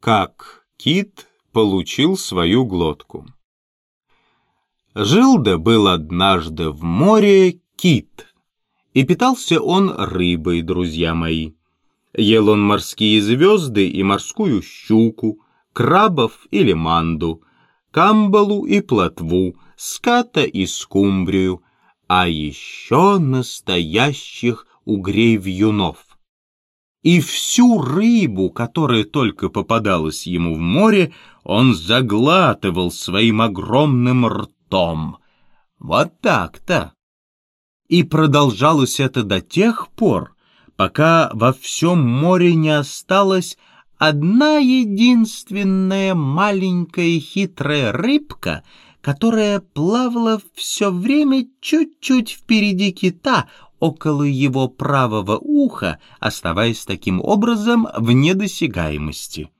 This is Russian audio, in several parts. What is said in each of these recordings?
Как кит получил свою глотку. Жил да был однажды в море кит, и питался он рыбой, друзья мои. Ел он морские звезды и морскую щуку, крабов или манду, камбалу и плотву, ската и скумбрию, а еще настоящих угрей-вьюнов и всю рыбу, которая только попадалась ему в море, он заглатывал своим огромным ртом. Вот так-то. И продолжалось это до тех пор, пока во всем море не осталась одна единственная маленькая хитрая рыбка, которая плавала все время чуть-чуть впереди кита, около его правого уха, оставаясь таким образом в недосягаемости.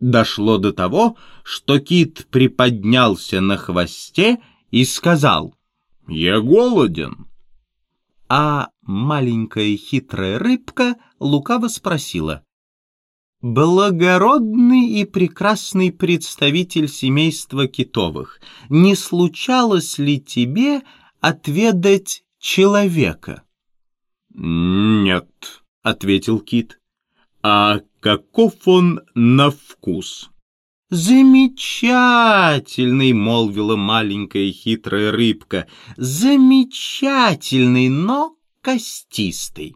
Дошло до того, что кит приподнялся на хвосте и сказал «Я голоден». А маленькая хитрая рыбка лукаво спросила «Благородный и прекрасный представитель семейства китовых, не случалось ли тебе отведать человека?» «Нет», — ответил Кит. «А каков он на вкус?» «Замечательный!» — молвила маленькая хитрая рыбка. «Замечательный, но костистый».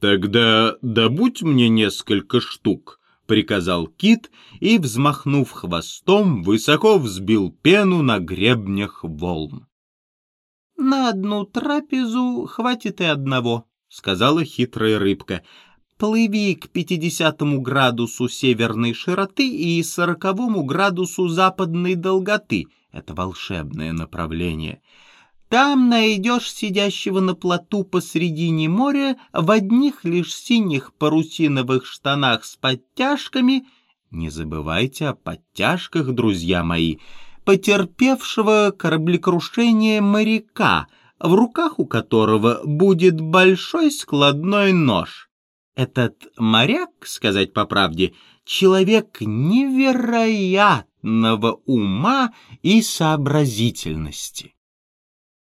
«Тогда добудь мне несколько штук», — приказал кит и, взмахнув хвостом, высоко взбил пену на гребнях волн. «На одну трапезу хватит и одного», — сказала хитрая рыбка. «Плыви к пятидесятому градусу северной широты и сороковому градусу западной долготы. Это волшебное направление. Там найдешь сидящего на плоту посредине моря в одних лишь синих парусиновых штанах с подтяжками. Не забывайте о подтяжках, друзья мои» потерпевшего кораблекрушение моряка, в руках у которого будет большой складной нож. Этот моряк, сказать по правде, человек невероятного ума и сообразительности.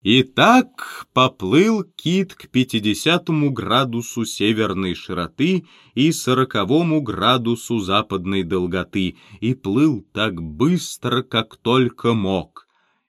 И так поплыл кит к пятидесятому градусу северной широты и сороковому градусу западной долготы, и плыл так быстро, как только мог.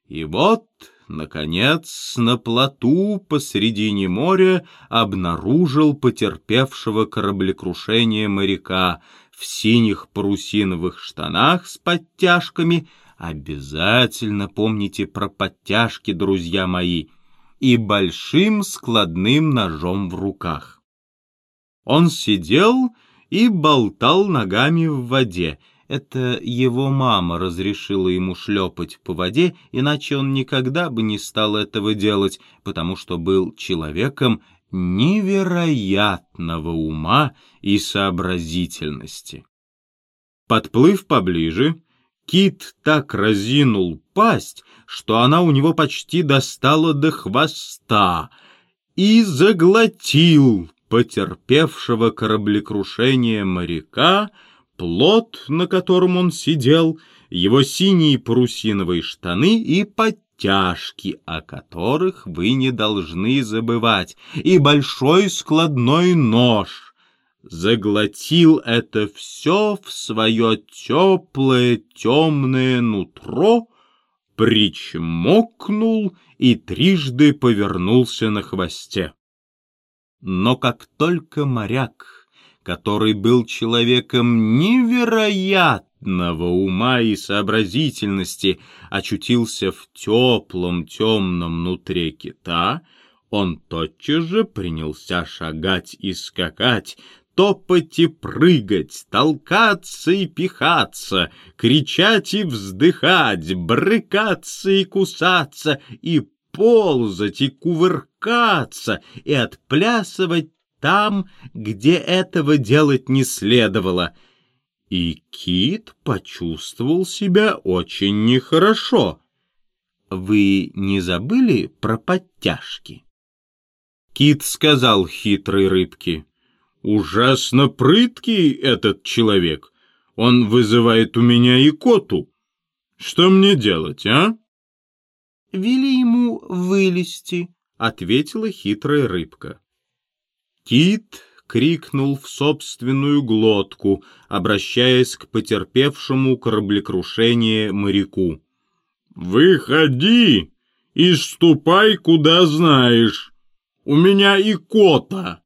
И вот, наконец, на плоту посредине моря обнаружил потерпевшего кораблекрушение моряка в синих парусиновых штанах с подтяжками — Обязательно помните про подтяжки, друзья мои, и большим складным ножом в руках. Он сидел и болтал ногами в воде. Это его мама разрешила ему шлепать по воде, иначе он никогда бы не стал этого делать, потому что был человеком невероятного ума и сообразительности. Подплыв поближе, Кит так разинул пасть, что она у него почти достала до хвоста, и заглотил потерпевшего кораблекрушение моряка, плот, на котором он сидел, его синие парусиновые штаны и подтяжки, о которых вы не должны забывать, и большой складной нож — заглотил это все в свое теплое темное нутро, причмокнул и трижды повернулся на хвосте. Но как только моряк, который был человеком невероятного ума и сообразительности, очутился в теплом темном нутре кита, он тотчас же принялся шагать и скакать, топать и прыгать, толкаться и пихаться, кричать и вздыхать, брыкаться и кусаться, и ползать и кувыркаться, и отплясывать там, где этого делать не следовало. И Кит почувствовал себя очень нехорошо. Вы не забыли про подтяжки? Кит сказал хитрой рыбке — Ужасно прыткий этот человек. Он вызывает у меня икоту. Что мне делать, а? Вели ему вылезти, ответила хитрая рыбка. Кит крикнул в собственную глотку, обращаясь к потерпевшему кораблекрушение моряку. «Выходи и ступай, куда знаешь. У меня икота!»